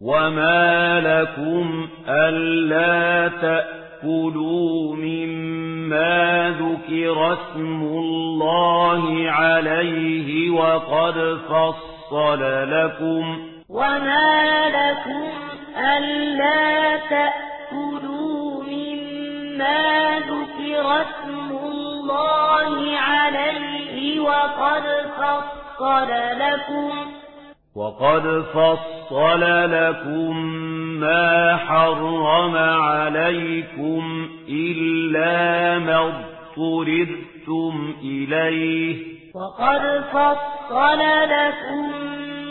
وما لكم ألا تأكلوا مما ذكر اسم الله عليه وقد فصل لكم وما لكم ألا تأكلوا مما ذكر اسم الله عليه وقد فصل لكم وقد فصل فصل لكم ما حرم عليكم إلا ما اضطردتم إليه وقد فصل لكم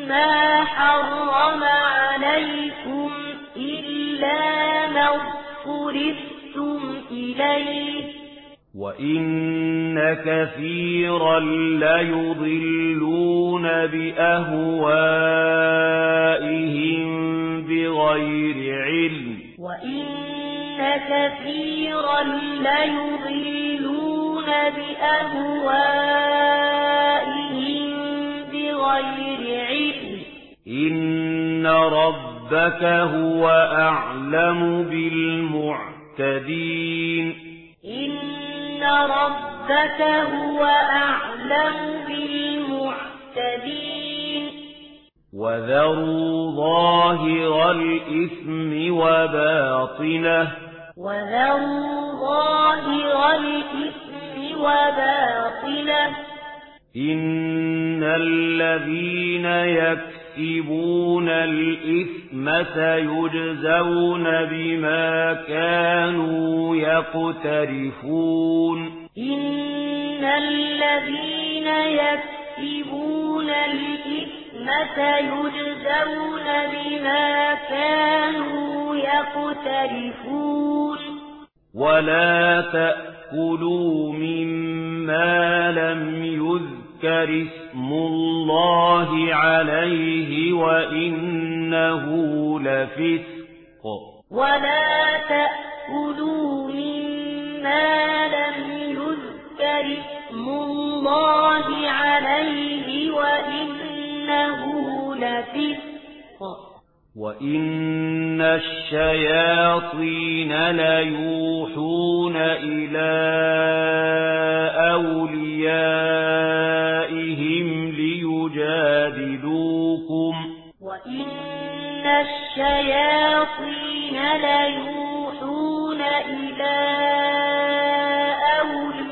ما حرم عليكم إلا ما اضطردتم إليه وَإِنَّ كَثِيرًا لَّيُضِلُّونَ بِأَهْوَائِهِم بِغَيْرِ عِلْمٍ وَإِنَّ كَثِيرًا لَّيُضِلُّونَ بِأَهْوَائِهِم بِغَيْرِ عِلْمٍ إِنَّ رَبَّكَ هُوَ أَعْلَمُ بِالْمُعْتَدِينَ إِنَّ ربك هو أعلم بالمعتدين. وذروا ظاهر الإثم وباطنه. وذروا ظاهر الإثم وباطنه. إن الذين يكفرون يكسبون الإثم سيجزون بما كانوا يقترفون إن الذين يكسبون الإثم سيجزون بما كانوا يقترفون ولا تأكلوا مما لم يذكر يذكر اسم الله عليه وإنه لفسق. ولا تأكلوا مما لم يذكر اسم الله عليه وإنه لفسق. وَإِنَّ الشَّيَاطِينَ لَيُوحُونَ إِلَى أَوْلِيَائِهِمْ يجادلوكم وإن الشياطين ليوحون إلى أوليائهم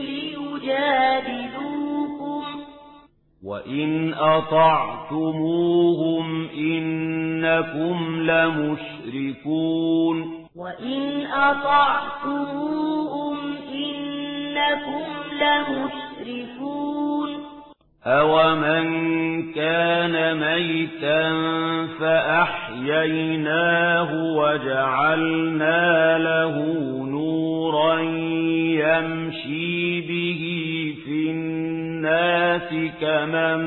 ليجادلوكم. وإن أطعتموهم إنكم لمشركون. وإن أطعتموهم إنكم لمشركون. أَوَمَنْ كَانَ مَيْتًا فَأَحْيَيْنَاهُ وَجَعَلْنَا لَهُ نُورًا يَمْشِي بِهِ فِي النَّاسِ كَمَنْ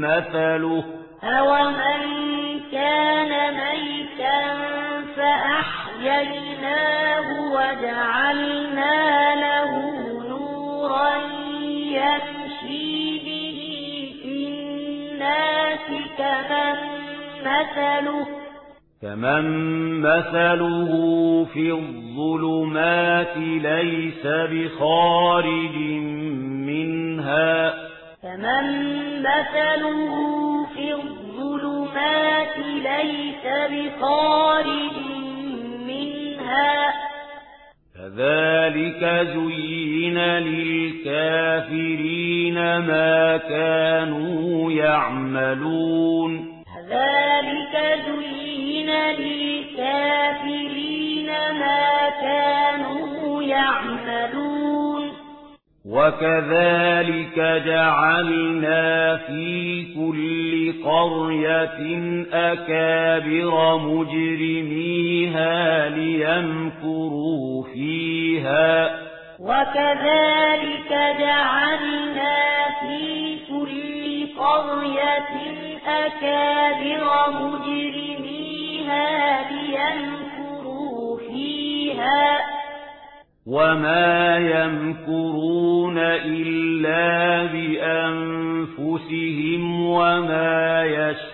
مَثَلُهُ أَوَمَنْ كَانَ مَيْتًا فَأَحْيَيْنَاهُ وَجَعَلْنَا كمن مثله. في الظلمات ليس بخارج منها. كمن مثله في الظلمات ليس بخارج منها. كذلك زين للكافرين ما كانوا يعملون كذلك زين للكافرين ما كانوا يعملون وكذلك جعلنا في كل قرية أكابر مجرميها ليمكروا فيها وكذلك جعلنا في كل قرية أكابر مجرميها ليمكروا فيها وما يمكرون إلا بأنفسهم وما يشعرون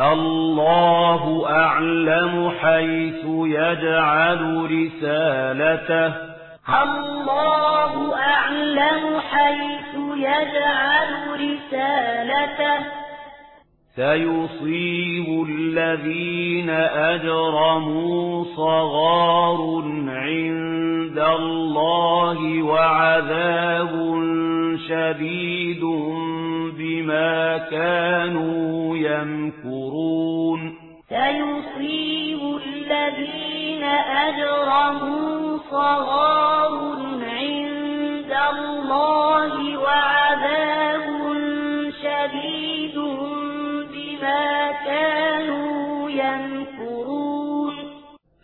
الله أعلم حيث يجعل رسالته. الله أعلم حيث يجعل رسالته. سيصيب الذين أجرموا صغار عند الله وعذاب شديد بما كانوا يمكرون سيصيب الذين أجرموا صغار